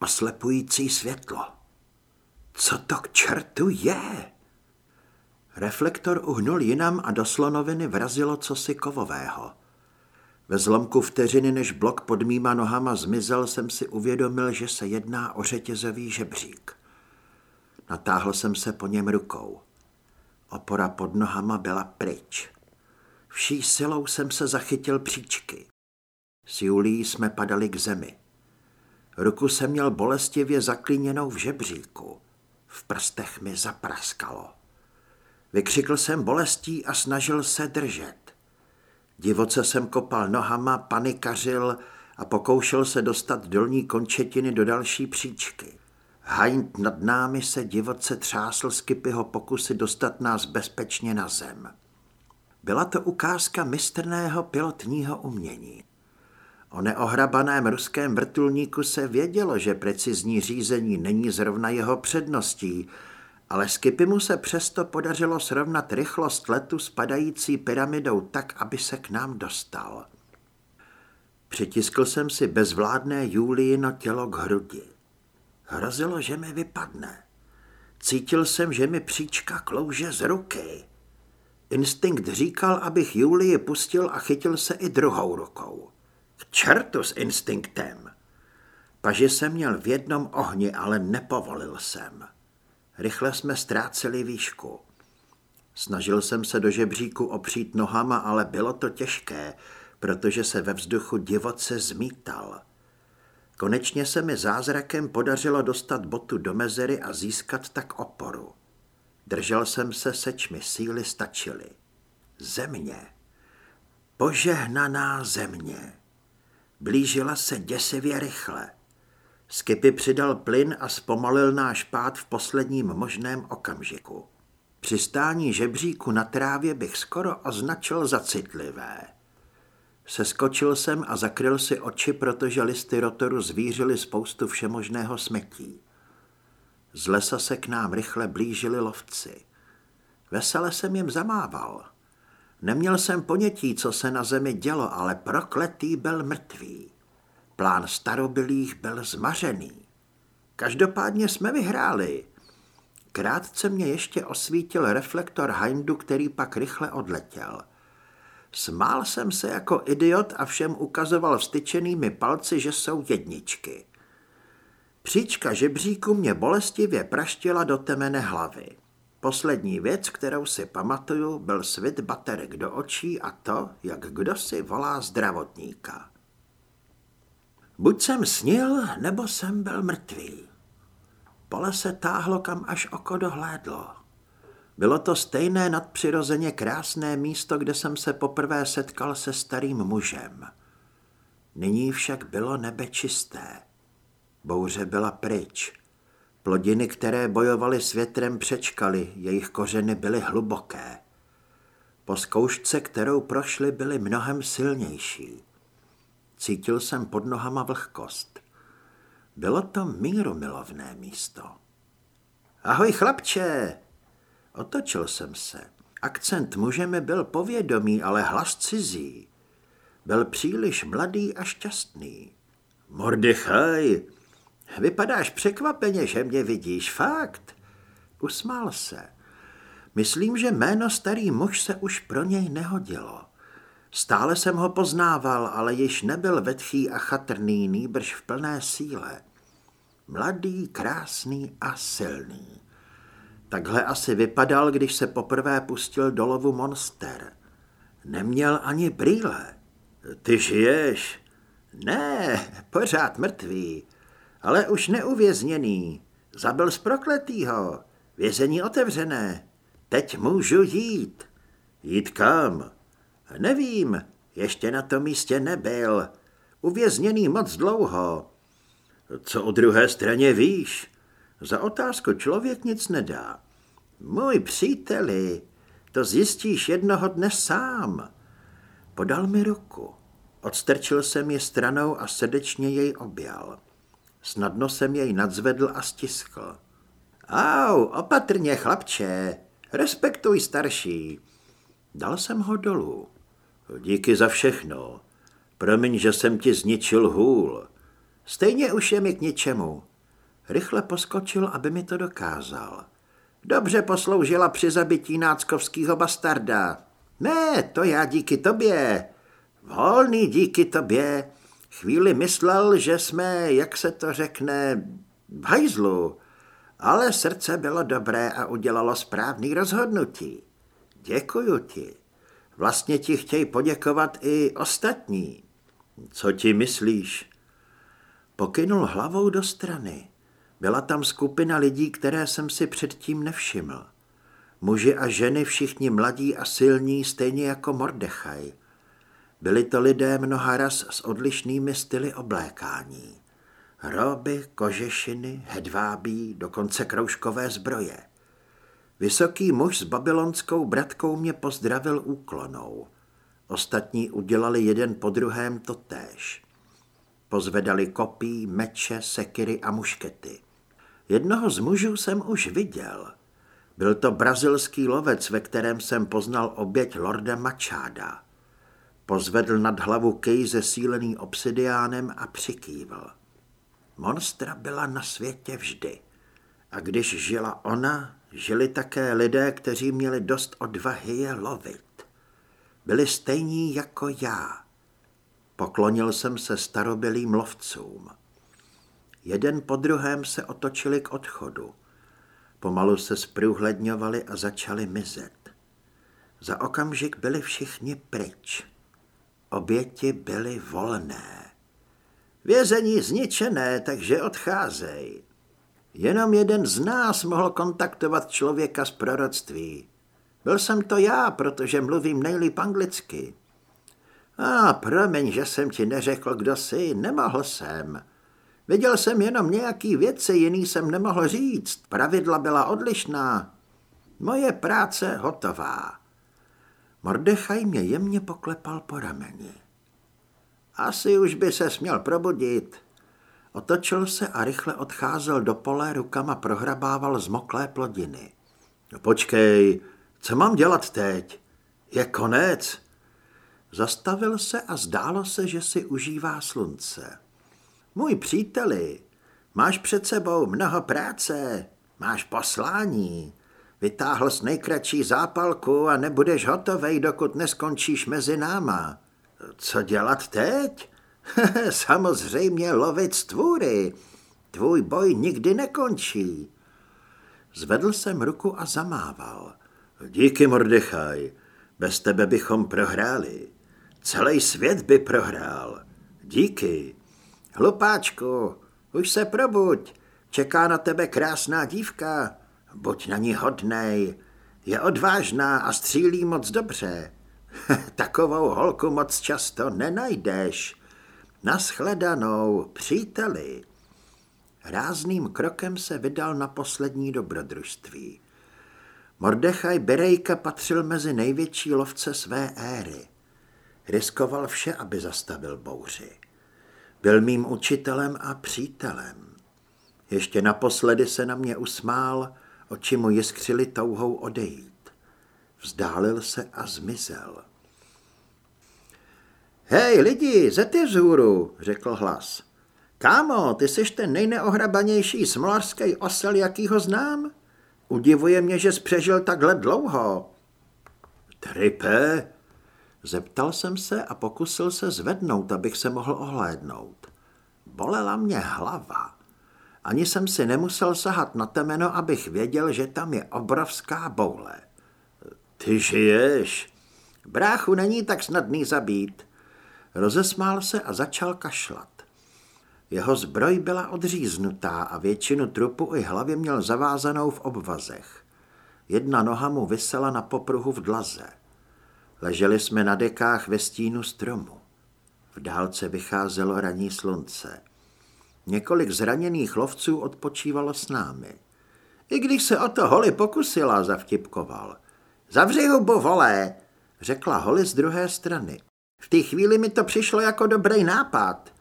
Oslepující světlo. Co to k čertu je? Reflektor uhnul jinam a do slonoviny vrazilo cosi kovového. Ve zlomku vteřiny, než blok pod mýma nohama zmizel, jsem si uvědomil, že se jedná o řetězový žebřík. Natáhl jsem se po něm rukou. Opora pod nohama byla pryč. Vší silou jsem se zachytil příčky. S Julí jsme padali k zemi. Ruku jsem měl bolestivě zaklíněnou v žebříku. V prstech mi zapraskalo. Vykřikl jsem bolestí a snažil se držet. Divoce jsem kopal nohama, panikařil a pokoušel se dostat dolní končetiny do další příčky. Hind nad námi se divoce třásl z Kipyho pokusy dostat nás bezpečně na zem. Byla to ukázka mistrného pilotního umění. O neohrabaném ruském vrtulníku se vědělo, že precizní řízení není zrovna jeho předností, ale Skipy mu se přesto podařilo srovnat rychlost letu spadající pyramidou tak, aby se k nám dostal. Přitiskl jsem si bezvládné Julíno tělo k hrudi. Hrozilo, že mi vypadne. Cítil jsem, že mi příčka klouže z ruky. Instinkt říkal, abych Julii pustil a chytil se i druhou rukou. K čertu s instinktem. Paži jsem měl v jednom ohni, ale nepovolil jsem. Rychle jsme ztráceli výšku. Snažil jsem se do žebříku opřít nohama, ale bylo to těžké, protože se ve vzduchu divoce zmítal. Konečně se mi zázrakem podařilo dostat botu do mezery a získat tak oporu. Držel jsem se, seč mi síly stačily. Země. Požehnaná země. Blížila se děsivě rychle. Skipy přidal plyn a zpomalil náš pád v posledním možném okamžiku. Přistání žebříku na trávě bych skoro označil za citlivé. Seskočil jsem a zakryl si oči, protože listy rotoru zvířily spoustu všemožného smetí. Z lesa se k nám rychle blížili lovci. Vesele jsem jim zamával. Neměl jsem ponětí, co se na zemi dělo, ale prokletý byl mrtvý. Plán starobylých byl zmařený. Každopádně jsme vyhráli. Krátce mě ještě osvítil reflektor Hindu, který pak rychle odletěl. Smál jsem se jako idiot a všem ukazoval vstyčenými palci, že jsou jedničky. Příčka žebříku mě bolestivě praštila do temene hlavy. Poslední věc, kterou si pamatuju, byl svit baterek do očí a to, jak kdo si volá zdravotníka. Buď jsem snil, nebo jsem byl mrtvý. Pole se táhlo, kam až oko dohlédlo. Bylo to stejné nadpřirozeně krásné místo, kde jsem se poprvé setkal se starým mužem. Nyní však bylo nebe čisté. Bouře byla pryč. Plodiny, které bojovaly s větrem, přečkaly, jejich kořeny byly hluboké. Po zkoušce, kterou prošly, byly mnohem silnější. Cítil jsem pod nohama vlhkost. Bylo to mírumilovné místo. Ahoj, chlapče! Otočil jsem se. Akcent muže mi byl povědomý, ale hlas cizí. Byl příliš mladý a šťastný. Mordechaj, vypadáš překvapeně, že mě vidíš, fakt. Usmál se. Myslím, že jméno starý muž se už pro něj nehodilo. Stále jsem ho poznával, ale již nebyl vetchý a chatrný, nýbrž v plné síle. Mladý, krásný a silný. Takhle asi vypadal, když se poprvé pustil do lovu monster. Neměl ani brýle. Ty žiješ? Ne, pořád mrtvý, ale už neuvězněný. Zabil z prokletýho. Vězení otevřené. Teď můžu jít. Jít kam? Nevím, ještě na tom místě nebyl. Uvězněný moc dlouho. Co o druhé straně víš? Za otázku člověk nic nedá. Můj příteli, to zjistíš jednoho dne sám. Podal mi ruku. Odstrčil jsem ji stranou a srdečně jej objal. Snadno jsem jej nadzvedl a stiskl. Au, opatrně, chlapče, respektuj starší. Dal jsem ho dolů. Díky za všechno. Promiň, že jsem ti zničil hůl. Stejně už je mi k ničemu. Rychle poskočil, aby mi to dokázal. Dobře posloužila při zabití náckovského bastarda. Ne, to já díky tobě. Volný díky tobě. Chvíli myslel, že jsme, jak se to řekne, v hajzlu. Ale srdce bylo dobré a udělalo správný rozhodnutí. Děkuju ti. Vlastně ti chtějí poděkovat i ostatní. Co ti myslíš? Pokynul hlavou do strany. Byla tam skupina lidí, které jsem si předtím nevšiml. Muži a ženy, všichni mladí a silní, stejně jako Mordechaj. Byli to lidé mnoha raz s odlišnými styly oblékání. Hroby, kožešiny, hedvábí, dokonce kroužkové zbroje. Vysoký muž s babylonskou bratkou mě pozdravil úklonou. Ostatní udělali jeden po druhém totéž. Pozvedali kopí, meče, sekiry a muškety. Jednoho z mužů jsem už viděl. Byl to brazilský lovec, ve kterém jsem poznal oběť lorda Mačáda. Pozvedl nad hlavu kej zesílený obsidiánem a přikývl. Monstra byla na světě vždy. A když žila ona, žili také lidé, kteří měli dost odvahy je lovit. Byli stejní jako já. Poklonil jsem se starobylým lovcům. Jeden po druhém se otočili k odchodu. Pomalu se zprůhledňovali a začali mizet. Za okamžik byli všichni pryč. Oběti byly volné. Vězení zničené, takže odcházej. Jenom jeden z nás mohl kontaktovat člověka z proroctví. Byl jsem to já, protože mluvím nejlíp anglicky. A promiň, že jsem ti neřekl, kdo jsi, nemohl jsem. Viděl jsem jenom nějaký věci, jiný jsem nemohl říct. Pravidla byla odlišná. Moje práce hotová. Mordechaj mě jemně poklepal po rameni. Asi už by se směl probudit. Otočil se a rychle odcházel do pole, rukama prohrabával zmoklé plodiny. No počkej, co mám dělat teď? Je konec? Zastavil se a zdálo se, že si užívá slunce. Můj příteli, máš před sebou mnoho práce, máš poslání. Vytáhl z nejkratší zápalku a nebudeš hotovej, dokud neskončíš mezi náma. Co dělat teď? Samozřejmě lovit stvůry. Tvůj boj nikdy nekončí. Zvedl jsem ruku a zamával. Díky, Mordechaj. Bez tebe bychom prohráli. Celý svět by prohrál. Díky. Hlupáčku, už se probuď. Čeká na tebe krásná dívka. Buď na ní hodnej. Je odvážná a střílí moc dobře. Takovou holku moc často nenajdeš. Naschledanou, příteli. Rázným krokem se vydal na poslední dobrodružství. Mordechaj Berejka patřil mezi největší lovce své éry. Riskoval vše, aby zastavil bouři. Byl mým učitelem a přítelem. Ještě naposledy se na mě usmál, oči mu jiskřili touhou odejít. Vzdálil se a zmizel. Hej, lidi, zete vzhůru, řekl hlas. Kámo, ty jsi ten nejneohrabanější smolařský osel, jakýho znám? Udivuje mě, že jsi přežil takhle dlouho. Tripe? Zeptal jsem se a pokusil se zvednout, abych se mohl ohlédnout. Bolela mě hlava. Ani jsem si nemusel sahat na temeno, abych věděl, že tam je obrovská boule. Ty žiješ? Bráchu není tak snadný zabít. Rozesmál se a začal kašlat. Jeho zbroj byla odříznutá a většinu trupu i hlavy měl zavázanou v obvazech. Jedna noha mu vysela na popruhu v dlaze. Leželi jsme na dekách ve stínu stromu. V dálce vycházelo raní slunce. Několik zraněných lovců odpočívalo s námi. I když se o to Holly pokusila, zavtipkoval. Zavři hubu, volé, řekla Holly z druhé strany. V té chvíli mi to přišlo jako dobrý nápad.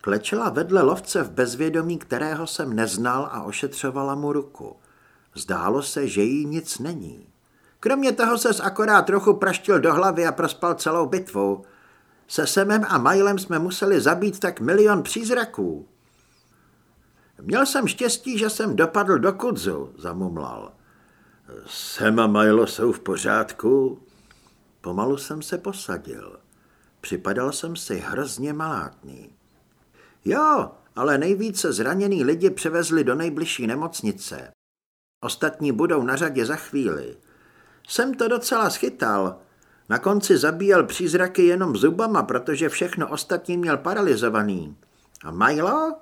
Klečela vedle lovce v bezvědomí, kterého jsem neznal a ošetřovala mu ruku. Zdálo se, že jí nic není. Kromě toho ses akorát trochu praštil do hlavy a prospal celou bitvu. Se Semem a Majlem jsme museli zabít tak milion přízraků. Měl jsem štěstí, že jsem dopadl do kudzu, zamumlal. Sem a Milo jsou v pořádku? Pomalu jsem se posadil. Připadal jsem si hrozně malátný. Jo, ale nejvíce zraněný lidi převezli do nejbližší nemocnice. Ostatní budou na řadě za chvíli. Jsem to docela schytal. Na konci zabíjel přízraky jenom zubama, protože všechno ostatní měl paralizovaný. A Milo?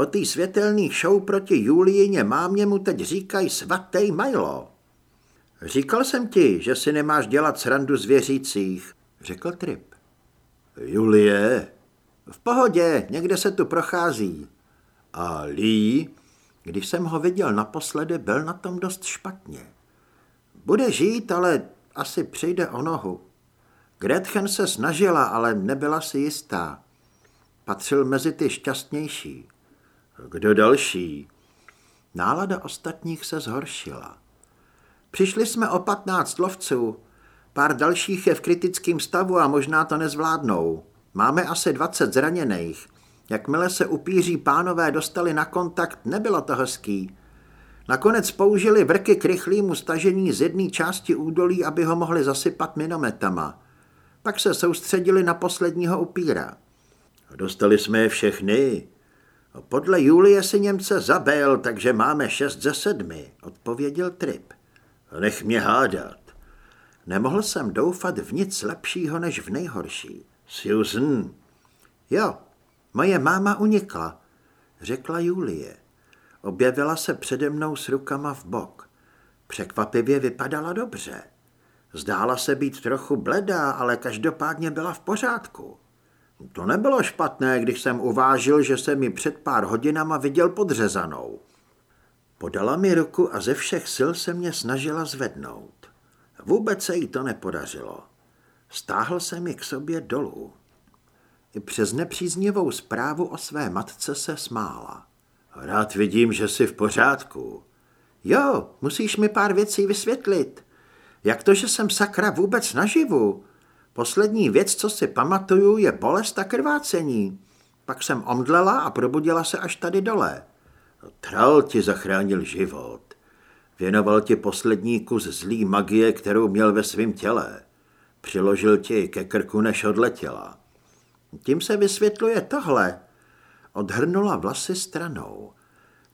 Po té světelný show proti Julijině mámě mu teď říkají svatý Milo. Říkal jsem ti, že si nemáš dělat srandu zvěřících, řekl Trip. Julie? V pohodě, někde se tu prochází. A Lee? Když jsem ho viděl naposledy, byl na tom dost špatně. Bude žít, ale asi přijde o nohu. Gretchen se snažila, ale nebyla si jistá. Patřil mezi ty šťastnější. Kdo další? Nálada ostatních se zhoršila. Přišli jsme o patnáct lovců. Pár dalších je v kritickém stavu a možná to nezvládnou. Máme asi dvacet zraněných. Jakmile se upíří pánové dostali na kontakt, nebylo to hezký. Nakonec použili vrky k rychlému stažení z jedné části údolí, aby ho mohli zasypat minometama. Pak se soustředili na posledního upíra. Dostali jsme je všechny. Podle Julie si Němce zabil, takže máme šest ze sedmi, odpověděl Trip. Nech mě hádat. Nemohl jsem doufat v nic lepšího než v nejhorší. Susan. Jo, moje máma unikla, řekla Julie. Objevila se přede mnou s rukama v bok. Překvapivě vypadala dobře. Zdála se být trochu bledá, ale každopádně byla v pořádku. To nebylo špatné, když jsem uvážil, že jsem mi před pár hodinama viděl podřezanou. Podala mi ruku a ze všech sil se mě snažila zvednout. Vůbec se jí to nepodařilo. Stáhl se mi k sobě dolů. I přes nepříznivou zprávu o své matce se smála. Rád vidím, že jsi v pořádku. Jo, musíš mi pár věcí vysvětlit. Jak to, že jsem sakra vůbec naživu? Poslední věc, co si pamatuju, je bolest a krvácení. Pak jsem omdlela a probudila se až tady dole. Tral ti zachránil život. Věnoval ti poslední kus zlý magie, kterou měl ve svém těle. Přiložil ti ke krku, než odletěla. Tím se vysvětluje tohle. Odhrnula vlasy stranou.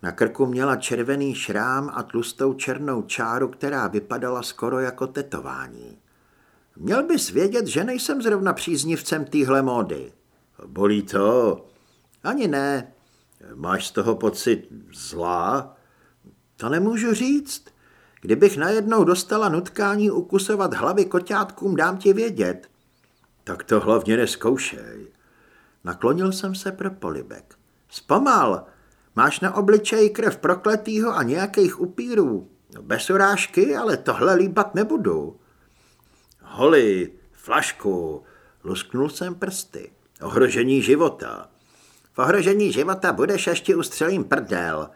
Na krku měla červený šrám a tlustou černou čáru, která vypadala skoro jako tetování. Měl bys vědět, že nejsem zrovna příznivcem téhle módy. Bolí to? Ani ne. Máš z toho pocit zlá? To nemůžu říct. Kdybych najednou dostala nutkání ukusovat hlavy koťátkům, dám ti vědět. Tak to hlavně neskoušej. Naklonil jsem se pro polibek. Zpomal, máš na obličeji krev prokletýho a nějakých upírů. Bez urážky, ale tohle líbat nebudu. Holi, flašku, lusknul jsem prsty. Ohrožení života. V ohrožení života budeš ještě ustřelím prdel,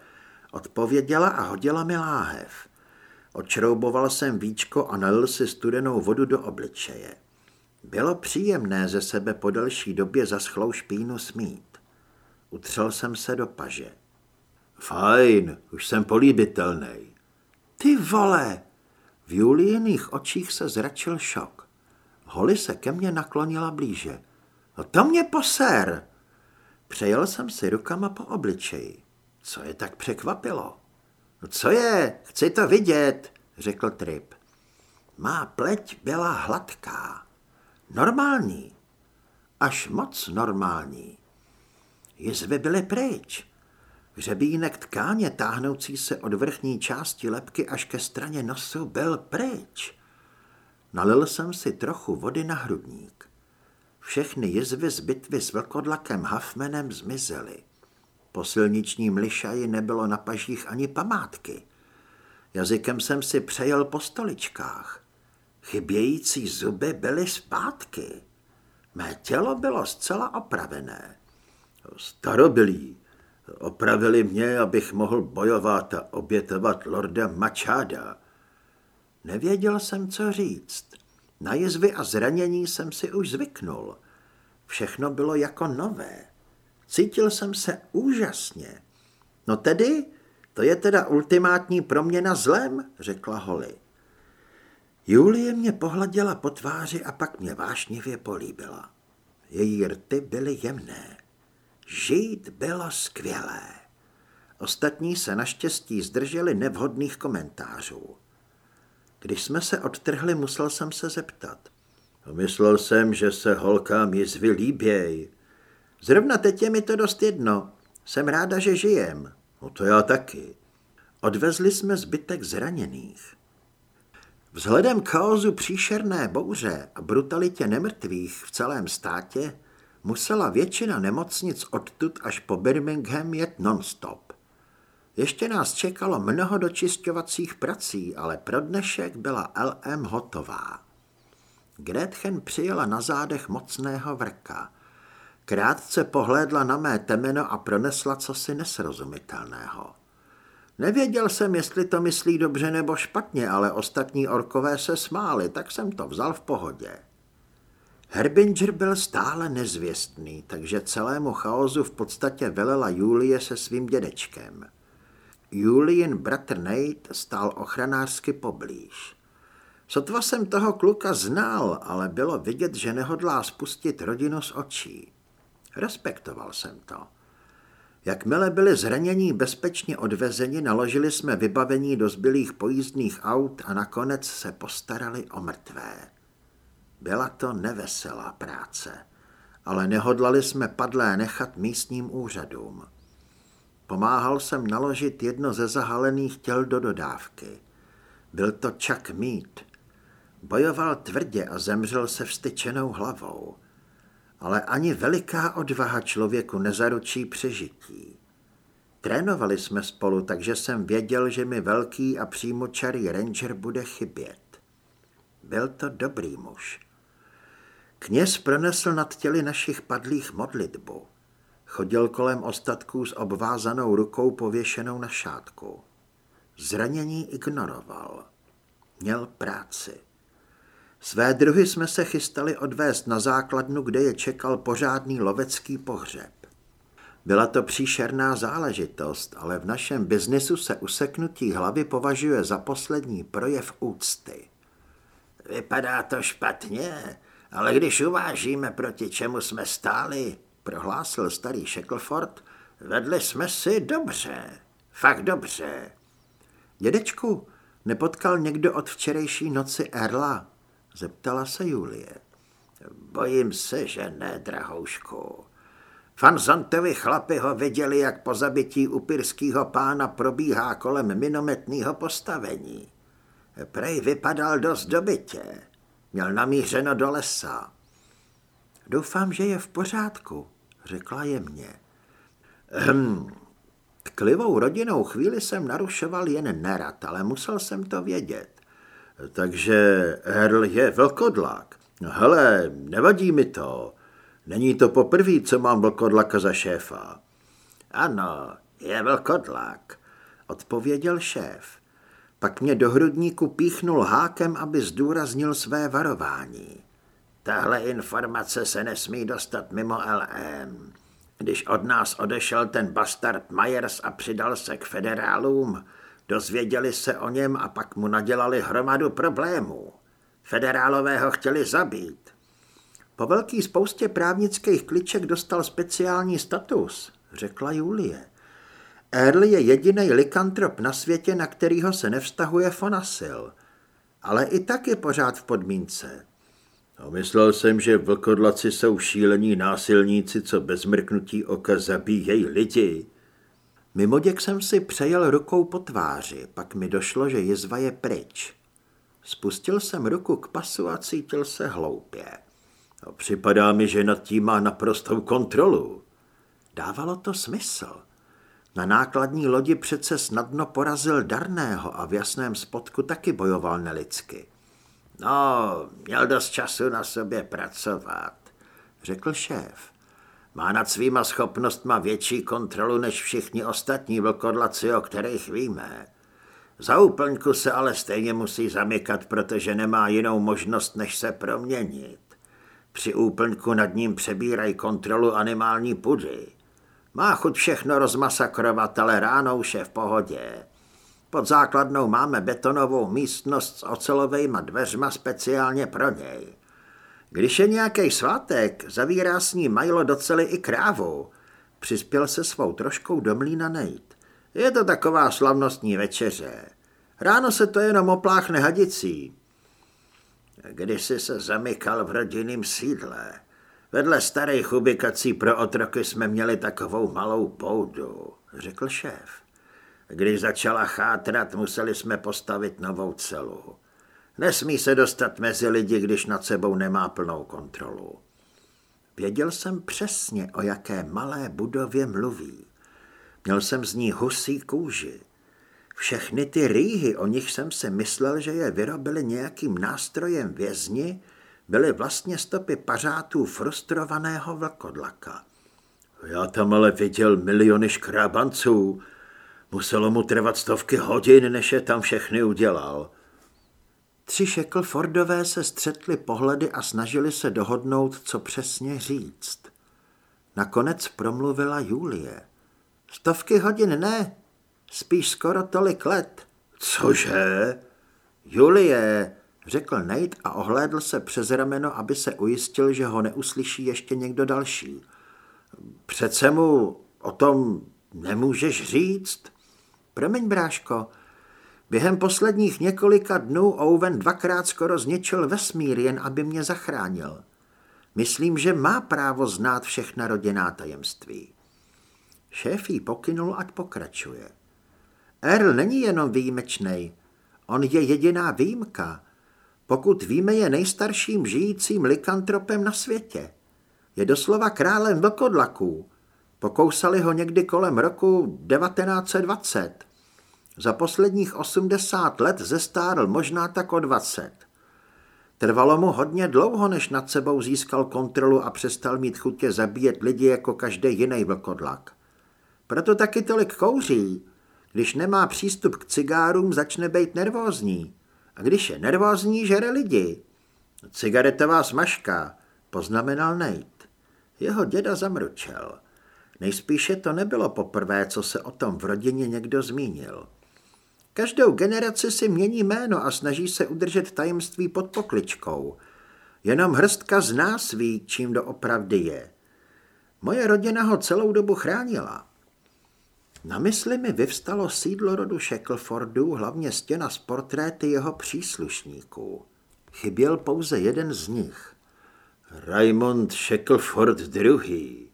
odpověděla a hodila mi láhev. Odšrouboval jsem víčko a nalil si studenou vodu do obličeje. Bylo příjemné ze sebe po delší době zaschlou špínu smít. Utřel jsem se do paže. Fajn, už jsem políbitelný. Ty vole! V Julijiných očích se zračil šok. Holly se ke mně naklonila blíže. No to mě poser! Přejel jsem si rukama po obličeji. Co je tak překvapilo? No co je? Chci to vidět, řekl Trip. Má pleť byla hladká. Normální. Až moc normální. Jizvy byly pryč. Hřebínek tkáně táhnoucí se od vrchní části lepky až ke straně nosu byl pryč. Nalil jsem si trochu vody na hrudník. Všechny jizvy z bitvy s vlkodlakem Hafmenem zmizely. Po silničním lišaji nebylo na pažích ani památky. Jazykem jsem si přejel po stoličkách. Chybějící zuby byly zpátky. Mé tělo bylo zcela opravené. Starobilí. Opravili mě, abych mohl bojovat a obětovat lorda Mačáda. Nevěděl jsem, co říct. Na jezvy a zranění jsem si už zvyknul. Všechno bylo jako nové. Cítil jsem se úžasně. No tedy, to je teda ultimátní proměna zlem, řekla Holly. Julie mě pohladila po tváři a pak mě vášnivě políbila. Její rty byly jemné. Žít bylo skvělé. Ostatní se naštěstí zdrželi nevhodných komentářů. Když jsme se odtrhli, musel jsem se zeptat. Myslel jsem, že se holkám jizvy líběj. Zrovna teď je mi to dost jedno. Jsem ráda, že žijem. No to já taky. Odvezli jsme zbytek zraněných. Vzhledem k chaosu příšerné bouře a brutalitě nemrtvých v celém státě musela většina nemocnic odtud až po Birmingham jet non-stop. Ještě nás čekalo mnoho dočišťovacích prací, ale pro dnešek byla LM hotová. Gretchen přijela na zádech mocného vrka. Krátce pohlédla na mé temeno a pronesla cosi nesrozumitelného. Nevěděl jsem, jestli to myslí dobře nebo špatně, ale ostatní orkové se smáli, tak jsem to vzal v pohodě. Herbinger byl stále nezvěstný, takže celému chaosu v podstatě velela Julie se svým dědečkem. Julien bratr Nate stál ochranářsky poblíž. Sotva jsem toho kluka znal, ale bylo vidět, že nehodlá spustit rodinu z očí. Respektoval jsem to. Jakmile byli zranění bezpečně odvezeni, naložili jsme vybavení do zbylých pojízdných aut a nakonec se postarali o mrtvé. Byla to neveselá práce, ale nehodlali jsme padlé nechat místním úřadům. Pomáhal jsem naložit jedno ze zahalených těl do dodávky. Byl to Chuck Mead. Bojoval tvrdě a zemřel se vstyčenou hlavou ale ani veliká odvaha člověku nezaručí přežití. Trénovali jsme spolu, takže jsem věděl, že mi velký a přímočarý ranger bude chybět. Byl to dobrý muž. Kněz pronesl nad těly našich padlých modlitbu. Chodil kolem ostatků s obvázanou rukou pověšenou na šátku. Zranění ignoroval. Měl práci. Své druhy jsme se chystali odvést na základnu, kde je čekal pořádný lovecký pohřeb. Byla to příšerná záležitost, ale v našem biznisu se useknutí hlavy považuje za poslední projev úcty. Vypadá to špatně, ale když uvážíme, proti čemu jsme stáli, prohlásil starý Shackleford, vedli jsme si dobře, fakt dobře. Dědečku, nepotkal někdo od včerejší noci Erla? Zeptala se Julie. Bojím se, že ne, drahoušku. Fanzantovi chlapi ho viděli, jak po zabití upirského pána probíhá kolem minometného postavení. Prej vypadal dost dobitě. Měl namířeno do lesa. Doufám, že je v pořádku, řekla jemně. Hm, klivou rodinou chvíli jsem narušoval jen nerad, ale musel jsem to vědět. Takže Erl je vlkodlak. Hele, nevadí mi to. Není to poprvé, co mám vlkodlaka za šéfa. Ano, je vlkodlak, odpověděl šéf. Pak mě do hrudníku píchnul hákem, aby zdůraznil své varování. Tahle informace se nesmí dostat mimo LM. Když od nás odešel ten bastard Myers a přidal se k federálům, Dozvěděli se o něm a pak mu nadělali hromadu problémů. Federálové ho chtěli zabít. Po velký spoustě právnických kliček dostal speciální status, řekla Julie. Earl je jediný likantrop na světě, na kterýho se nevztahuje fonasil. Ale i tak je pořád v podmínce. No, myslel jsem, že vlkodlaci jsou šílení násilníci, co bez mrknutí oka zabíjejí lidi. Mimoděk jsem si přejel rukou po tváři, pak mi došlo, že jizva je pryč. Spustil jsem ruku k pasu a cítil se hloupě. No, připadá mi, že nad tím má naprostou kontrolu. Dávalo to smysl. Na nákladní lodi přece snadno porazil Darného a v jasném spodku taky bojoval nelidsky. No, měl dost času na sobě pracovat, řekl šéf. Má nad svýma schopnostma větší kontrolu než všichni ostatní vlkodlaci, o kterých víme. Za úplňku se ale stejně musí zamykat, protože nemá jinou možnost, než se proměnit. Při úplňku nad ním přebírají kontrolu animální pudy. Má chuť všechno rozmasakrovat, ale ráno už je v pohodě. Pod základnou máme betonovou místnost s ocelovejma dveřma speciálně pro něj. Když je nějaký svátek, zavírá s ní majlo docely i krávu. Přispěl se svou troškou do mlína nejt. Je to taková slavnostní večeře. Ráno se to jenom opláchne hadicí. Když jsi se zamykal v rodinném sídle, vedle starých ubikací pro otroky jsme měli takovou malou poudu, řekl šéf. Když začala chátrat, museli jsme postavit novou celu. Nesmí se dostat mezi lidi, když nad sebou nemá plnou kontrolu. Věděl jsem přesně, o jaké malé budově mluví. Měl jsem z ní husí kůži. Všechny ty rýhy, o nich jsem si myslel, že je vyrobili nějakým nástrojem vězni, byly vlastně stopy pařátů frustrovaného vlkodlaka. Já tam ale viděl miliony škrábanců. Muselo mu trvat stovky hodin, než je tam všechny udělal. Tři Fordové se střetli pohledy a snažili se dohodnout, co přesně říct. Nakonec promluvila Julie. Stovky hodin ne, spíš skoro tolik let. Cože? Julie, řekl Nate a ohlédl se přes rameno, aby se ujistil, že ho neuslyší ještě někdo další. Přece mu o tom nemůžeš říct? Promiň, bráško, během posledních několika dnů Owen dvakrát skoro zničil vesmír, jen aby mě zachránil. Myslím, že má právo znát všechna rodinná tajemství. Šéf jí pokynul, ať pokračuje. Earl není jenom výjimečný, on je jediná výjimka. Pokud víme, je nejstarším žijícím likantropem na světě. Je doslova králem vlkodlaků. Pokousali ho někdy kolem roku 1920. Za posledních 80 let zestárl možná tak o 20. Trvalo mu hodně dlouho, než nad sebou získal kontrolu a přestal mít chutě zabíjet lidi jako každý jiný vlkodlak. Proto taky tolik kouří. Když nemá přístup k cigárům, začne být nervózní. A když je nervózní, žere lidi. Cigaretová smažka, poznamenal Nate. Jeho děda zamručel. Nejspíše to nebylo poprvé, co se o tom v rodině někdo zmínil. Každou generaci si mění jméno a snaží se udržet tajemství pod pokličkou. Jenom hrstka z nás ví, čím doopravdy je. Moje rodina ho celou dobu chránila. Na mysli mi vyvstalo sídlo rodu Shacklefordu, hlavně stěna s portréty jeho příslušníků. Chyběl pouze jeden z nich. Raymond Shackleford II.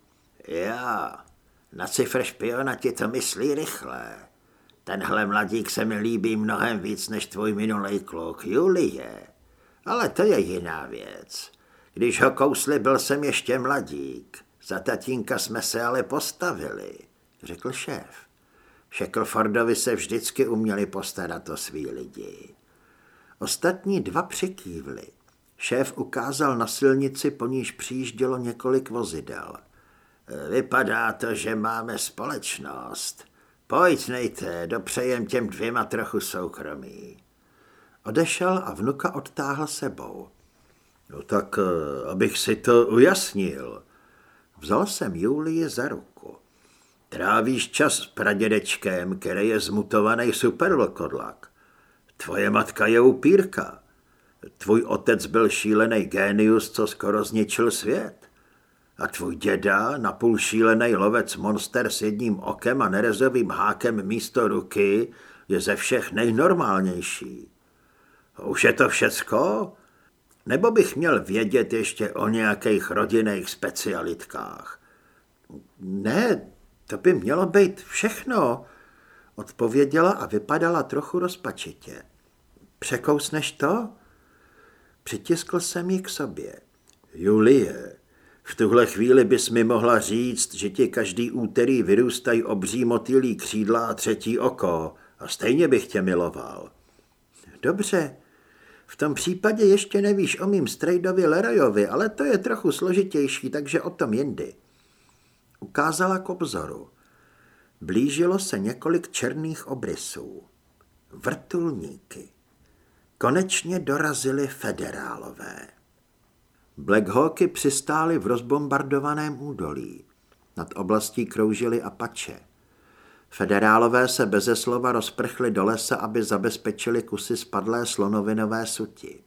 Já, na cifr špiona ti to myslí rychle. Tenhle mladík se mi líbí mnohem víc než tvůj minulý kluk, Julie. Ale to je jiná věc. Když ho kousli, byl jsem ještě mladík. Za tatínka jsme se ale postavili řekl šéf. Shacklefordovi se vždycky uměli postarat o svý lidi. Ostatní dva přikývli. Šéf ukázal na silnici, po níž přijíždělo několik vozidel. Vypadá to, že máme společnost. Pojď, nejte, dopřejem těm dvěma trochu soukromí. Odešel a vnuka odtáhl sebou. No tak, eh, abych si to ujasnil. Vzal jsem Julii za ruku. Trávíš čas s pradědečkem, který je zmutovaný supervlkodlak. Tvoje matka je upírka. Tvůj otec byl šílený génius, co skoro zničil svět. A tvůj děda, napůl šílený lovec monster s jedním okem a nerezovým hákem místo ruky, je ze všech nejnormálnější. Už je to všecko? Nebo bych měl vědět ještě o nějakých rodinných specialitkách? Ne, to by mělo být všechno, odpověděla a vypadala trochu rozpačitě. Překousneš to? Přitiskl jsem ji k sobě. Julie, v tuhle chvíli bys mi mohla říct, že ti každý úterý vyrůstají obří motýlí křídla a třetí oko a stejně bych tě miloval. Dobře, v tom případě ještě nevíš o mým strejdovi Leroyovi, ale to je trochu složitější, takže o tom jindy. Ukázala k obzoru. Blížilo se několik černých obrysů. Vrtulníky. Konečně dorazili federálové. Blackhawky přistály v rozbombardovaném údolí. Nad oblastí kroužili Apache. Federálové se beze slova rozprchli do lesa, aby zabezpečili kusy spadlé slonovinové suti.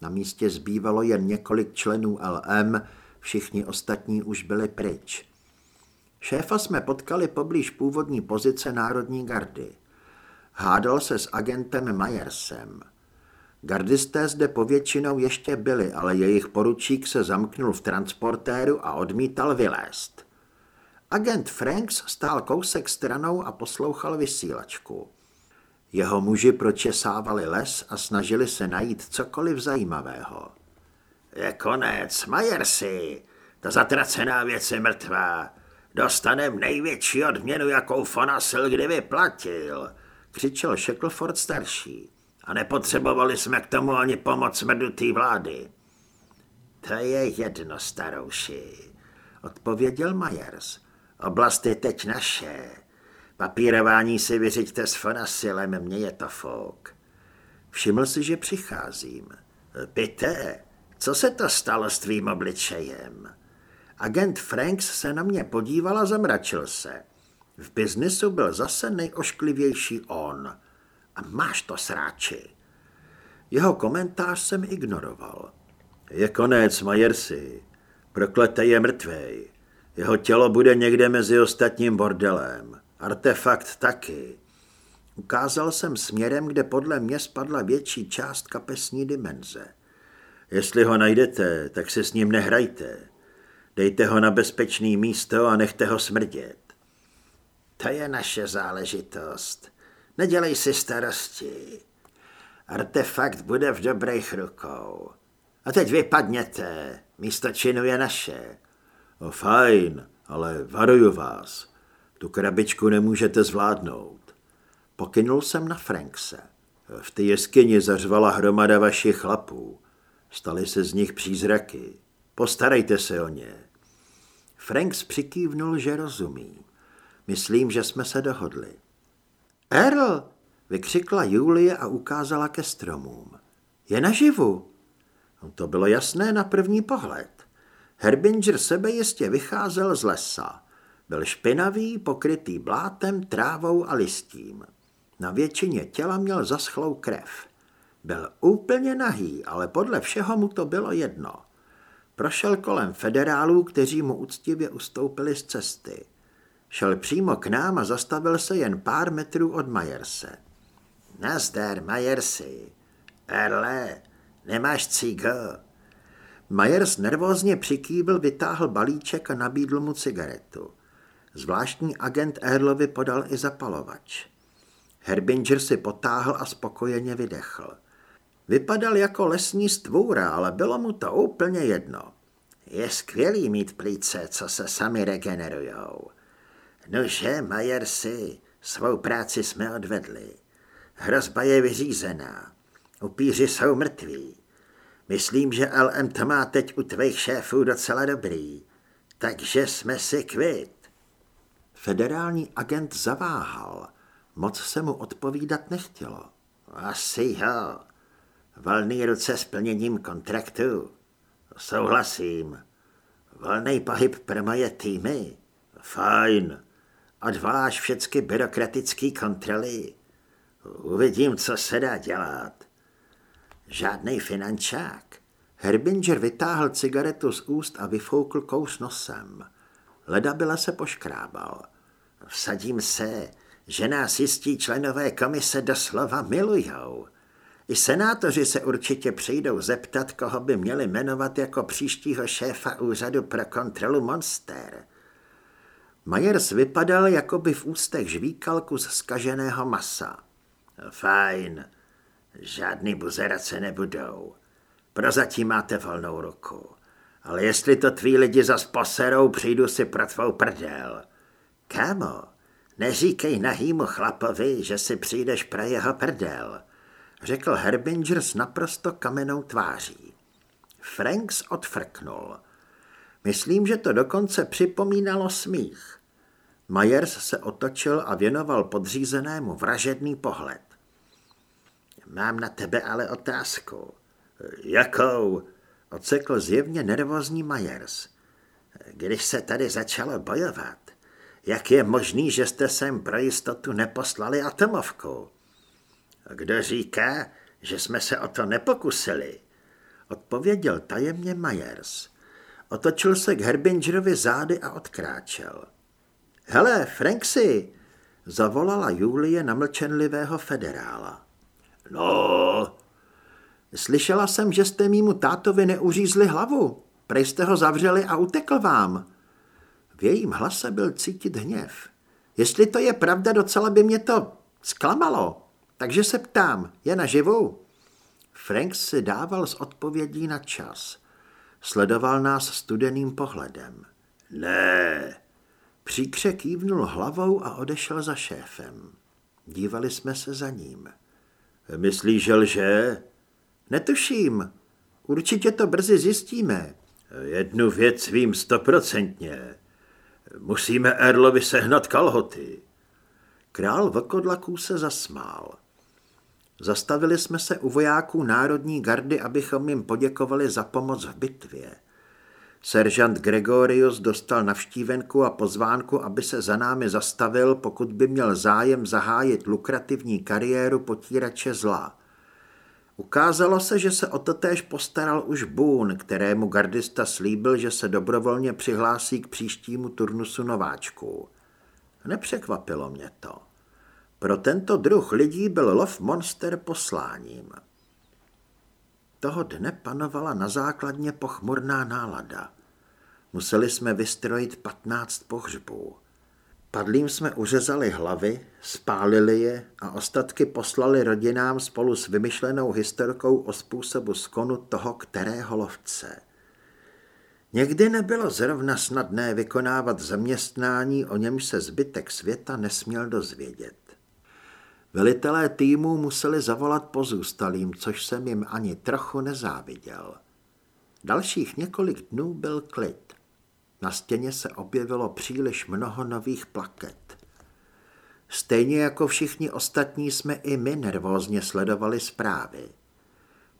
Na místě zbývalo jen několik členů LM, všichni ostatní už byli pryč. Šéfa jsme potkali poblíž původní pozice Národní gardy. Hádal se s agentem Majersem. Gardisté zde povětšinou ještě byli, ale jejich poručík se zamknul v transportéru a odmítal vylézt. Agent Franks stál kousek stranou a poslouchal vysílačku. Jeho muži pročesávali les a snažili se najít cokoliv zajímavého. Je konec, Majersi, ta zatracená věc je mrtvá. Dostanem největší odměnu, jakou Fonasil kdy vyplatil, křičel Shackleford starší. A nepotřebovali jsme k tomu ani pomoc mrdutý vlády. To je jedno, starouši, odpověděl Majers. Oblast je teď naše. Papírování si vyřiďte s Fonasilem, mně je to fouk. Všiml si, že přicházím. Pité, co se to stalo s tvým obličejem? Agent Franks se na mě podíval a zamračil se. V biznisu byl zase nejošklivější on. A máš to sráči. Jeho komentář jsem ignoroval. Je konec, Majersi. Proklete je mrtvej. Jeho tělo bude někde mezi ostatním bordelem. Artefakt taky. Ukázal jsem směrem, kde podle mě spadla větší část kapesní dimenze. Jestli ho najdete, tak se s ním nehrajte. Dejte ho na bezpečný místo a nechte ho smrdět. To je naše záležitost. Nedělej si starosti. Artefakt bude v dobrých rukou. A teď vypadněte, místo činu je naše. O, fajn, ale varuju vás. Tu krabičku nemůžete zvládnout. Pokynul jsem na Frankse. V té jeskyni zařvala hromada vašich chlapů. Stali se z nich přízraky. Postarejte se o ně. Franks přikývnul, že rozumí. Myslím, že jsme se dohodli. Earl, vykřikla Julie a ukázala ke stromům. Je naživu. No, to bylo jasné na první pohled. Herbinger sebejistě vycházel z lesa. Byl špinavý, pokrytý blátem, trávou a listím. Na většině těla měl zaschlou krev. Byl úplně nahý, ale podle všeho mu to bylo jedno. Prošel kolem federálů, kteří mu úctivě ustoupili z cesty. Šel přímo k nám a zastavil se jen pár metrů od Majerse. Nazdar, Majersi. Erle, nemáš cígo? Majers nervózně přikývil, vytáhl balíček a nabídl mu cigaretu. Zvláštní agent Erlovi podal i zapalovač. Herbinger si potáhl a spokojeně vydechl. Vypadal jako lesní stvůra, ale bylo mu to úplně jedno. Je skvělý mít plíce, co se sami regenerujou. Nože, Majersi, svou práci jsme odvedli. Hrozba je vyřízená. Upíři jsou mrtví. Myslím, že LM to má teď u tvých šéfů docela dobrý. Takže jsme si kvit. Federální agent zaváhal. Moc se mu odpovídat nechtělo. Asi jo. Volný ruce s plněním kontraktu. Souhlasím. Volný pohyb pro moje týmy. Fajn. Odvoláš všechny byrokratické kontroly. Uvidím, co se dá dělat. Žádný finančák. Herbinger vytáhl cigaretu z úst a vyfoukl kous nosem. Leda byla se poškrábal. Vsadím se, že nás jistí členové komise doslova milujou. I senátoři se určitě přijdou zeptat, koho by měli jmenovat jako příštího šéfa úřadu pro kontrolu monster. Majers vypadal, jako by v ústech žvíkal kus zkaženého masa. Fajn, žádný buzerace nebudou. Prozatím máte volnou ruku. Ale jestli to tví lidi zas poserou, přijdu si pro tvou prdel. Kámo, neříkej nahýmu chlapovi, že si přijdeš pro jeho prdel, řekl Herbinger s naprosto kamenou tváří. Franks odfrknul. Myslím, že to dokonce připomínalo smích. Myers se otočil a věnoval podřízenému vražedný pohled. Mám na tebe ale otázku. Jakou? Ocekl zjevně nervózní Myers. Když se tady začalo bojovat, jak je možný, že jste sem pro jistotu neposlali atomovku? Kdo říká, že jsme se o to nepokusili? Odpověděl tajemně Myers. Otočil se k Herbingerovi zády a odkráčel. Hele, Franksy, zavolala Julie namlčenlivého federála. No, slyšela jsem, že jste mýmu tátovi neuřízli hlavu. Prej jste ho zavřeli a utekl vám. V jejím hlase byl cítit hněv. Jestli to je pravda, docela by mě to zklamalo. Takže se ptám, je naživu? Frank si dával z odpovědí na čas. Sledoval nás studeným pohledem. Ne. Příkře kývnul hlavou a odešel za šéfem. Dívali jsme se za ním. Myslíš, že lže? Netuším. Určitě to brzy zjistíme. Jednu věc vím stoprocentně. Musíme Erlovi sehnat kalhoty. Král Vlkodlaků se zasmál. Zastavili jsme se u vojáků Národní gardy, abychom jim poděkovali za pomoc v bitvě. Seržant Gregorius dostal navštívenku a pozvánku, aby se za námi zastavil, pokud by měl zájem zahájit lukrativní kariéru potírače zla. Ukázalo se, že se o to též postaral už Boone, kterému gardista slíbil, že se dobrovolně přihlásí k příštímu turnusu nováčků. Nepřekvapilo mě to. Pro tento druh lidí byl lov monster posláním. Toho dne panovala na základně pochmurná nálada. Museli jsme vystrojit patnáct pohřbů. Padlým jsme uřezali hlavy, spálili je a ostatky poslali rodinám spolu s vymyšlenou historkou o způsobu skonu toho kterého lovce. Někdy nebylo zrovna snadné vykonávat zaměstnání, o němž se zbytek světa nesměl dozvědět. Velitelé týmu museli zavolat pozůstalým, což jsem jim ani trochu nezáviděl. Dalších několik dnů byl klid. Na stěně se objevilo příliš mnoho nových plaket. Stejně jako všichni ostatní jsme i my nervózně sledovali zprávy.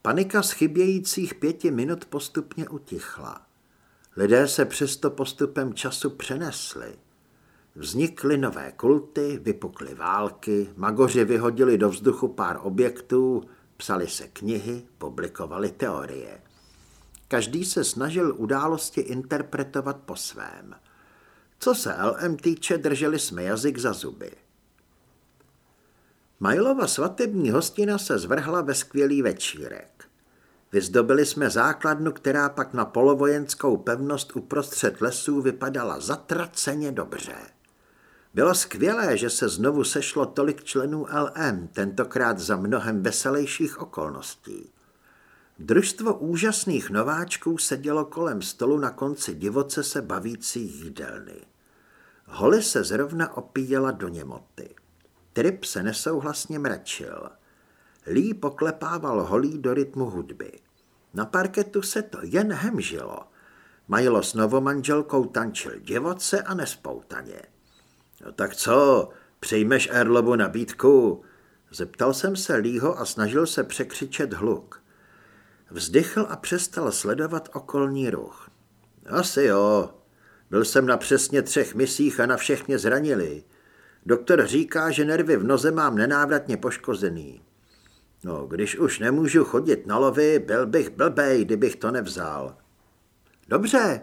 Panika z chybějících pěti minut postupně utichla. Lidé se přesto postupem času přenesli. Vznikly nové kulty, vypukly války, magoři vyhodili do vzduchu pár objektů, psali se knihy, publikovali teorie. Každý se snažil události interpretovat po svém. Co se LM týče, drželi jsme jazyk za zuby. Majlova svatební hostina se zvrhla ve skvělý večírek. Vyzdobili jsme základnu, která pak na polovojenskou pevnost uprostřed lesů vypadala zatraceně dobře. Bylo skvělé, že se znovu sešlo tolik členů LM, tentokrát za mnohem veselějších okolností. Družstvo úžasných nováčků sedělo kolem stolu na konci divoce se bavící jídelny. Holly se zrovna opíjela do němoty. Trip se nesouhlasně mračil. Lee poklepával holí do rytmu hudby. Na parketu se to jen hemžilo. Majlo s novomanželkou tančil divoce a nespoutaně. No tak co, přijmeš Erlovu nabídku? Zeptal jsem se Lího a snažil se překřičet hluk. Vzdychl a přestal sledovat okolní ruch. Asi jo. Byl jsem na přesně třech misích a na všech mě zranili. Doktor říká, že nervy v noze mám nenávratně poškozený. No, když už nemůžu chodit na lovy, byl bych blbej, kdybych to nevzal. Dobře,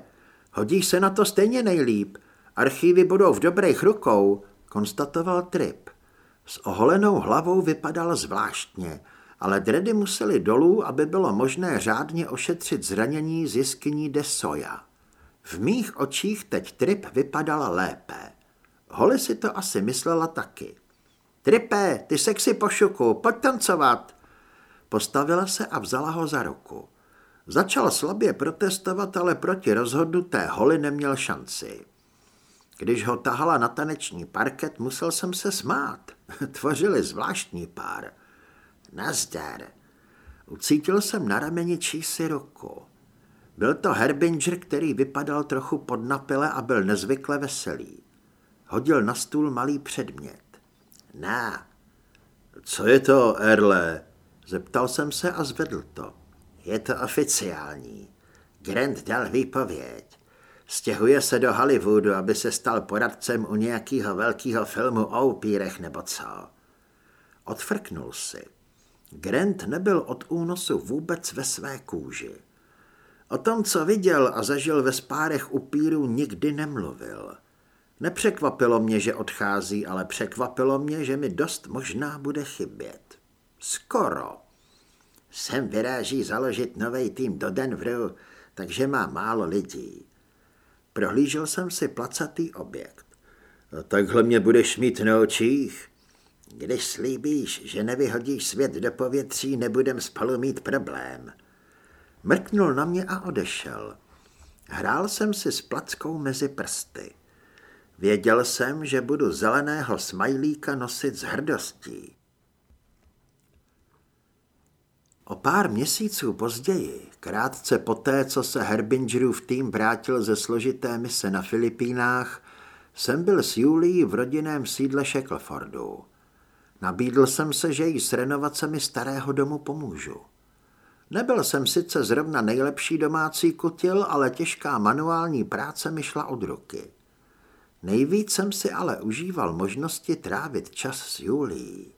hodíš se na to stejně nejlíp. Archívy budou v dobrých rukou, konstatoval Trip. S oholenou hlavou vypadal zvláštně, ale dredy museli dolů, aby bylo možné řádně ošetřit zranění z jeskyní de Soja. V mých očích teď Trip vypadala lépe. Holly si to asi myslela taky. Tripe, ty sexy pošuku, pojď tancovat. Postavila se a vzala ho za ruku. Začal slabě protestovat, ale proti rozhodnuté Holly neměl šanci. Když ho tahala na taneční parket, musel jsem se smát. Tvořili zvláštní pár. Nazdar. Ucítil jsem na rameni čísi ruku. Byl to Herbinger, který vypadal trochu podnapile a byl nezvykle veselý. Hodil na stůl malý předmět. Na. Co je to, Erle? Zeptal jsem se a zvedl to. Je to oficiální. Grant dal výpověď. Stěhuje se do Hollywoodu, aby se stal poradcem u nějakého velkého filmu o upírech nebo co. Odfrknul si. Grant nebyl od únosu vůbec ve své kůži. O tom, co viděl a zažil ve spárech upírů, nikdy nemluvil. Nepřekvapilo mě, že odchází, ale překvapilo mě, že mi dost možná bude chybět. Skoro. Sem vyráží založit nový tým do Denveru, takže má málo lidí. Prohlížel jsem si placatý objekt. A takhle mě budeš mít na očích? Když slíbíš, že nevyhodíš svět do povětří, nebudem spolu mít problém. Mrknul na mě a odešel. Hrál jsem si s plackou mezi prsty. Věděl jsem, že budu zeleného smajlíka nosit s hrdostí. O pár měsíců později, krátce poté, co se Herbingerův tým vrátil ze složité mise na Filipínách, jsem byl s Julií v rodinném sídle Shacklefordu. Nabídl jsem se, že jí s renovacemi starého domu pomůžu. Nebyl jsem sice zrovna nejlepší domácí kutil, ale těžká manuální práce mi šla od ruky. Nejvíc jsem si ale užíval možnosti trávit čas s Julií.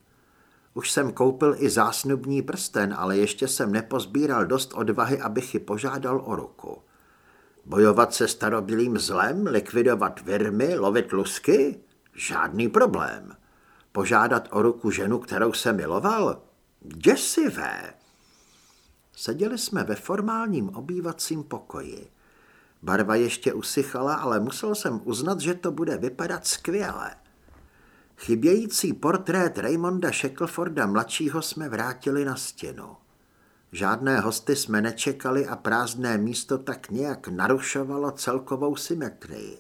Už jsem koupil i zásnubní prsten, ale ještě jsem nepozbíral dost odvahy, abych ji požádal o ruku. Bojovat se starobylým zlem, likvidovat virmy, lovit lusky? Žádný problém. Požádat o ruku ženu, kterou jsem miloval? Děsivé. Seděli jsme ve formálním obývacím pokoji. Barva ještě usychala, ale musel jsem uznat, že to bude vypadat skvěle. Chybějící portrét Raymonda Shackleforda mladšího jsme vrátili na stěnu. Žádné hosty jsme nečekali a prázdné místo tak nějak narušovalo celkovou symetrii.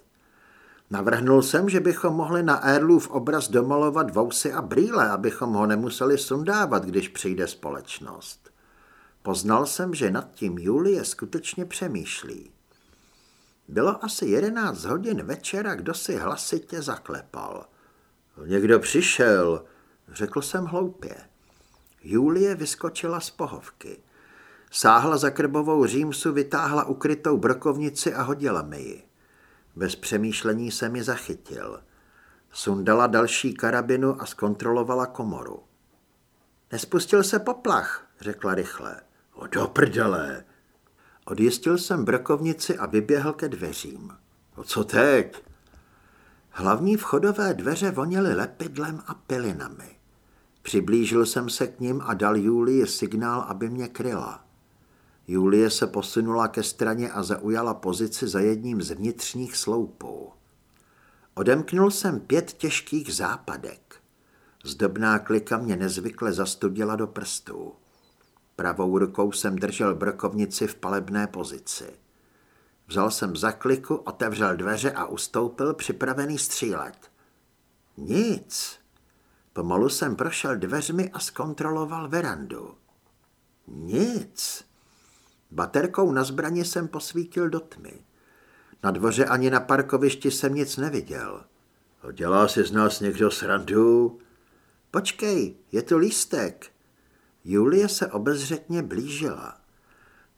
Navrhnul jsem, že bychom mohli na Erlův obraz domalovat vousy a brýle, abychom ho nemuseli sundávat, když přijde společnost. Poznal jsem, že nad tím Julie skutečně přemýšlí. Bylo asi jedenáct hodin večera, kdo si hlasitě zaklepal – Někdo přišel, řekl jsem hloupě. Julie vyskočila z pohovky. Sáhla za krbovou římsu, vytáhla ukrytou brokovnici a hodila mi ji. Bez přemýšlení se mi zachytil. Sundala další karabinu a zkontrolovala komoru. Nespustil se poplach, řekla rychle. O do prdele. Odjistil jsem brokovnici a vyběhl ke dveřím. O co teď? Hlavní vchodové dveře voněly lepidlem a pilinami. Přiblížil jsem se k ním a dal Julii signál, aby mě kryla. Julie se posunula ke straně a zaujala pozici za jedním z vnitřních sloupů. Odemknul jsem pět těžkých západek. Zdobná klika mě nezvykle zastudila do prstů. Pravou rukou jsem držel brokovnici v palebné pozici. Vzal jsem za kliku, otevřel dveře a ustoupil, připravený střílet. Nic. Pomalu jsem prošel dveřmi a zkontroloval verandu. Nic. Baterkou na zbraně jsem posvítil do tmy. Na dvoře ani na parkovišti jsem nic neviděl. Dělá si z nás někdo srandu? Počkej, je to lístek. Julie se obezřetně blížila.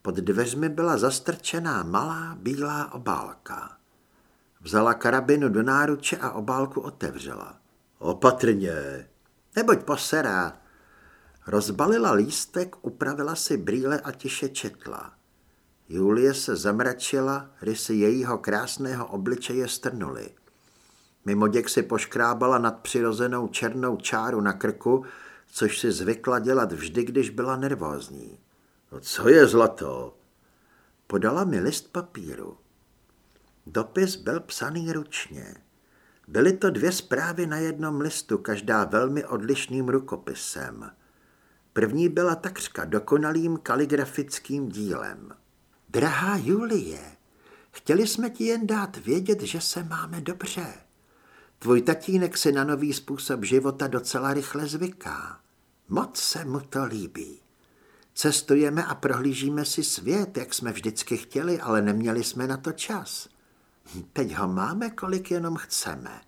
Pod dveřmi byla zastrčená malá bílá obálka. Vzala karabinu do náruče a obálku otevřela. Opatrně. Neboť poserá. Rozbalila lístek, upravila si brýle a tiše četla. Julie se zamračila, rysy jejího krásného obličeje strnuly. Mimoděk si poškrábala nad přirozenou černou čáru na krku, což si zvykla dělat vždy, když byla nervózní. No co je zlato? Podala mi list papíru. Dopis byl psaný ručně. Byly to dvě zprávy na jednom listu, každá velmi odlišným rukopisem. První byla takřka dokonalým kaligrafickým dílem. Drahá Julie, chtěli jsme ti jen dát vědět, že se máme dobře. Tvůj tatínek si na nový způsob života docela rychle zvyká. Moc se mu to líbí. Cestujeme a prohlížíme si svět, jak jsme vždycky chtěli, ale neměli jsme na to čas. Teď ho máme, kolik jenom chceme.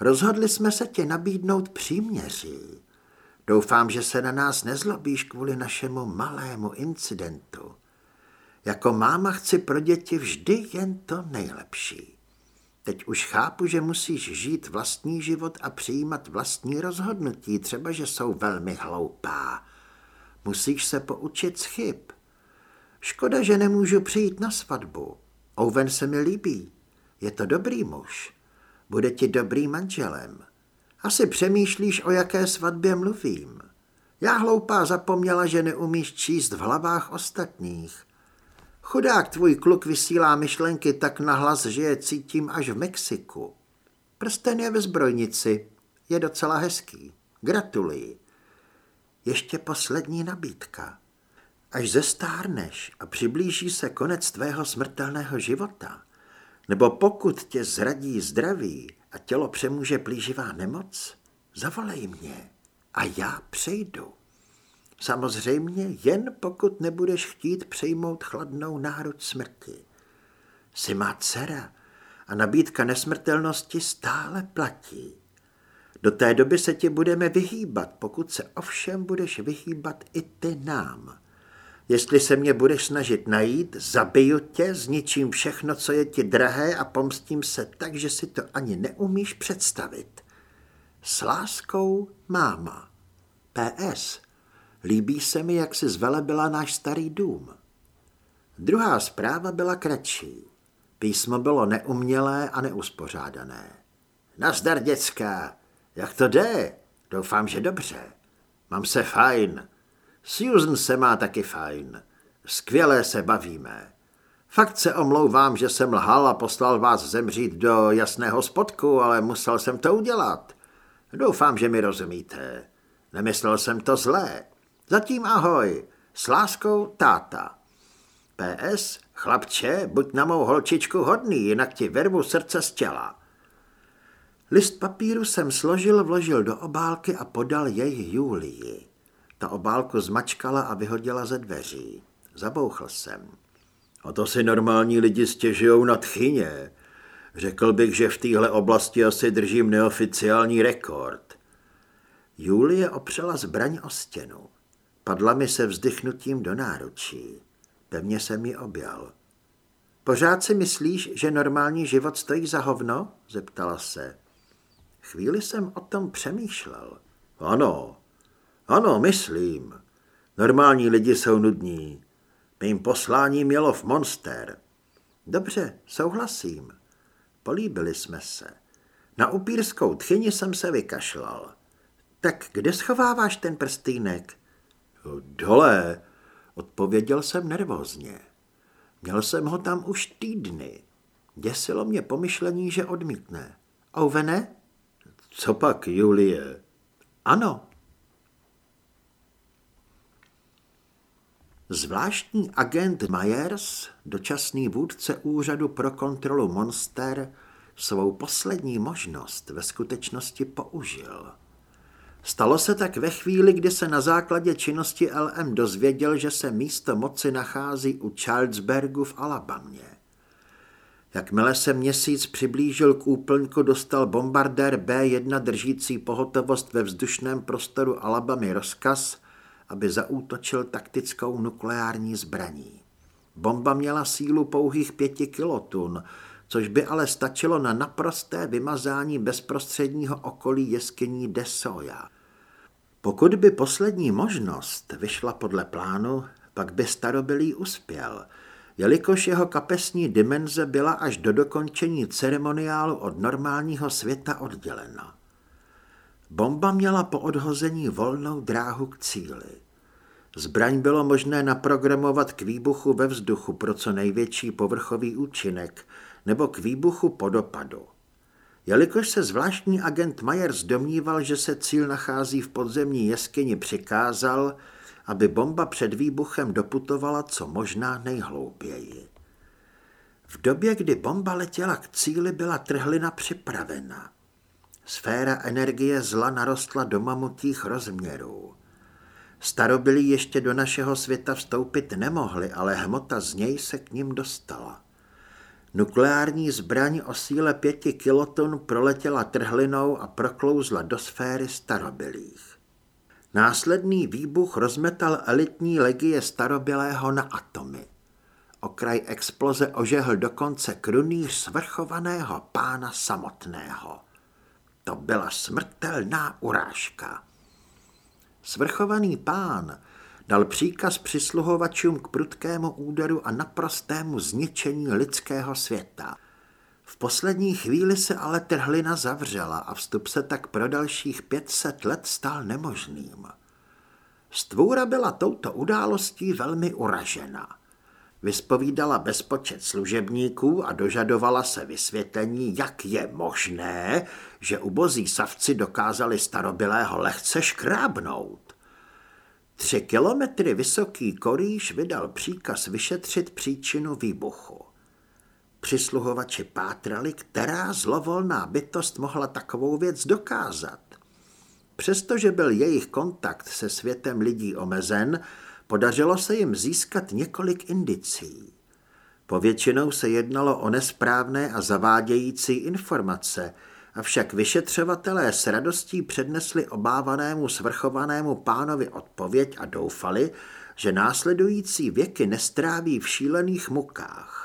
Rozhodli jsme se tě nabídnout příměří. Doufám, že se na nás nezlobíš kvůli našemu malému incidentu. Jako máma chci pro děti vždy jen to nejlepší. Teď už chápu, že musíš žít vlastní život a přijímat vlastní rozhodnutí, třeba že jsou velmi hloupá. Musíš se poučit z chyb. Škoda, že nemůžu přijít na svatbu. Owen se mi líbí. Je to dobrý muž. Bude ti dobrý manželem. Asi přemýšlíš, o jaké svatbě mluvím. Já hloupá zapomněla, že neumíš číst v hlavách ostatních. Chudák tvůj kluk vysílá myšlenky tak nahlas, že je cítím až v Mexiku. Prsten je ve zbrojnici. Je docela hezký. Gratuluji. Ještě poslední nabídka. Až zestárneš a přiblíží se konec tvého smrtelného života, nebo pokud tě zradí zdraví a tělo přemůže plíživá nemoc, zavolej mě a já přejdu. Samozřejmě jen pokud nebudeš chtít přejmout chladnou náruč smrti. Jsi má dcera a nabídka nesmrtelnosti stále platí. Do té doby se ti budeme vyhýbat, pokud se ovšem budeš vyhýbat i ty nám. Jestli se mě budeš snažit najít, zabiju tě, zničím všechno, co je ti drahé a pomstím se tak, že si to ani neumíš představit. S láskou máma. PS. Líbí se mi, jak si zvelebila náš starý dům. Druhá zpráva byla kratší. Písmo bylo neumělé a neuspořádané. Nazdar, děcka. Jak to jde? Doufám, že dobře. Mám se fajn. Susan se má taky fajn. Skvěle se bavíme. Fakt se omlouvám, že jsem lhal a poslal vás zemřít do jasného spodku, ale musel jsem to udělat. Doufám, že mi rozumíte. Nemyslel jsem to zlé. Zatím ahoj. S láskou táta. PS, chlapče, buď na mou holčičku hodný, jinak ti vervu srdce z těla. List papíru jsem složil, vložil do obálky a podal jej Julii. Ta obálku zmačkala a vyhodila ze dveří. Zabouchl jsem. A to si normální lidi stěžují na tchyně. Řekl bych, že v téhle oblasti asi držím neoficiální rekord. Julie opřela zbraň o stěnu. Padla mi se vzdychnutím do náručí. Pevně jsem ji objal. Pořád si myslíš, že normální život stojí za hovno? Zeptala se. Chvíli jsem o tom přemýšlel. Ano, ano, myslím. Normální lidi jsou nudní. Mým posláním mělo v Monster. Dobře, souhlasím. Políbili jsme se. Na upírskou tchyni jsem se vykašlal. Tak kde schováváš ten prstýnek? Dole, odpověděl jsem nervózně. Měl jsem ho tam už týdny. Děsilo mě pomyšlení, že odmítne. Ouvene? Co pak, Julie? Ano. Zvláštní agent Myers, dočasný vůdce úřadu pro kontrolu Monster, svou poslední možnost ve skutečnosti použil. Stalo se tak ve chvíli, kdy se na základě činnosti LM dozvěděl, že se místo moci nachází u Charlesburgu v Alabamě. Jakmile se měsíc přiblížil k úplňku, dostal bombardér B-1 držící pohotovost ve vzdušném prostoru Alabamy rozkaz, aby zaútočil taktickou nukleární zbraní. Bomba měla sílu pouhých pěti kilotun, což by ale stačilo na naprosté vymazání bezprostředního okolí jeskyní Desoja. Pokud by poslední možnost vyšla podle plánu, pak by starobilý uspěl, jelikož jeho kapesní dimenze byla až do dokončení ceremoniálu od normálního světa oddělena. Bomba měla po odhození volnou dráhu k cíli. Zbraň bylo možné naprogramovat k výbuchu ve vzduchu pro co největší povrchový účinek nebo k výbuchu po dopadu. Jelikož se zvláštní agent Myers domníval, že se cíl nachází v podzemní jeskyni, přikázal, aby bomba před výbuchem doputovala co možná nejhlouběji. V době, kdy bomba letěla k cíli, byla trhlina připravena. Sféra energie zla narostla do mamutích rozměrů. Starobilí ještě do našeho světa vstoupit nemohli, ale hmota z něj se k ním dostala. Nukleární zbraň o síle pěti kiloton proletěla trhlinou a proklouzla do sféry starobilých. Následný výbuch rozmetal elitní legie starobilého na atomy. Okraj exploze ožehl dokonce krunýř svrchovaného pána samotného. To byla smrtelná urážka. Svrchovaný pán dal příkaz přisluhovačům k prudkému úderu a naprostému zničení lidského světa. V poslední chvíli se ale trhlina zavřela a vstup se tak pro dalších 500 let stal nemožným. Stvůra byla touto událostí velmi uražena. Vyspovídala bezpočet služebníků a dožadovala se vysvětlení, jak je možné, že ubozí savci dokázali starobilého lehce škrábnout. Tři kilometry vysoký korýš vydal příkaz vyšetřit příčinu výbuchu. Přisluhovači pátrali, která zlovolná bytost mohla takovou věc dokázat. Přestože byl jejich kontakt se světem lidí omezen, podařilo se jim získat několik indicí. Povětšinou se jednalo o nesprávné a zavádějící informace, avšak vyšetřovatelé s radostí přednesli obávanému svrchovanému pánovi odpověď a doufali, že následující věky nestráví v šílených mukách.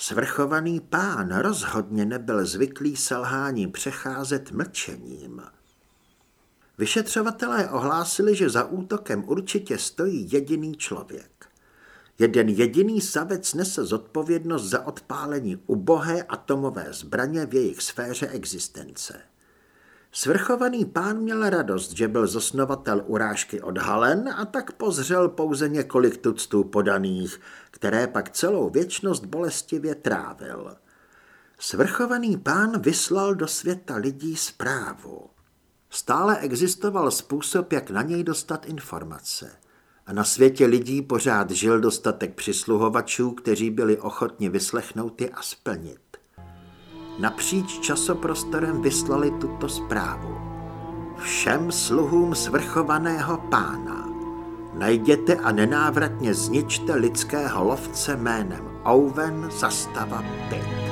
Svrchovaný pán rozhodně nebyl zvyklý selhání přecházet mlčením. Vyšetřovatelé ohlásili, že za útokem určitě stojí jediný člověk. Jeden jediný savec nese zodpovědnost za odpálení ubohé atomové zbraně v jejich sféře existence. Svrchovaný pán měl radost, že byl zosnovatel urážky odhalen a tak pozřel pouze několik tuctů podaných, které pak celou věčnost bolestivě trávil. Svrchovaný pán vyslal do světa lidí zprávu. Stále existoval způsob, jak na něj dostat informace. A na světě lidí pořád žil dostatek přisluhovačů, kteří byli ochotni vyslechnout je a splnit. Napříč časoprostorem vyslali tuto zprávu. Všem sluhům svrchovaného pána. Najděte a nenávratně zničte lidského lovce jménem Owen Zastava Pitt.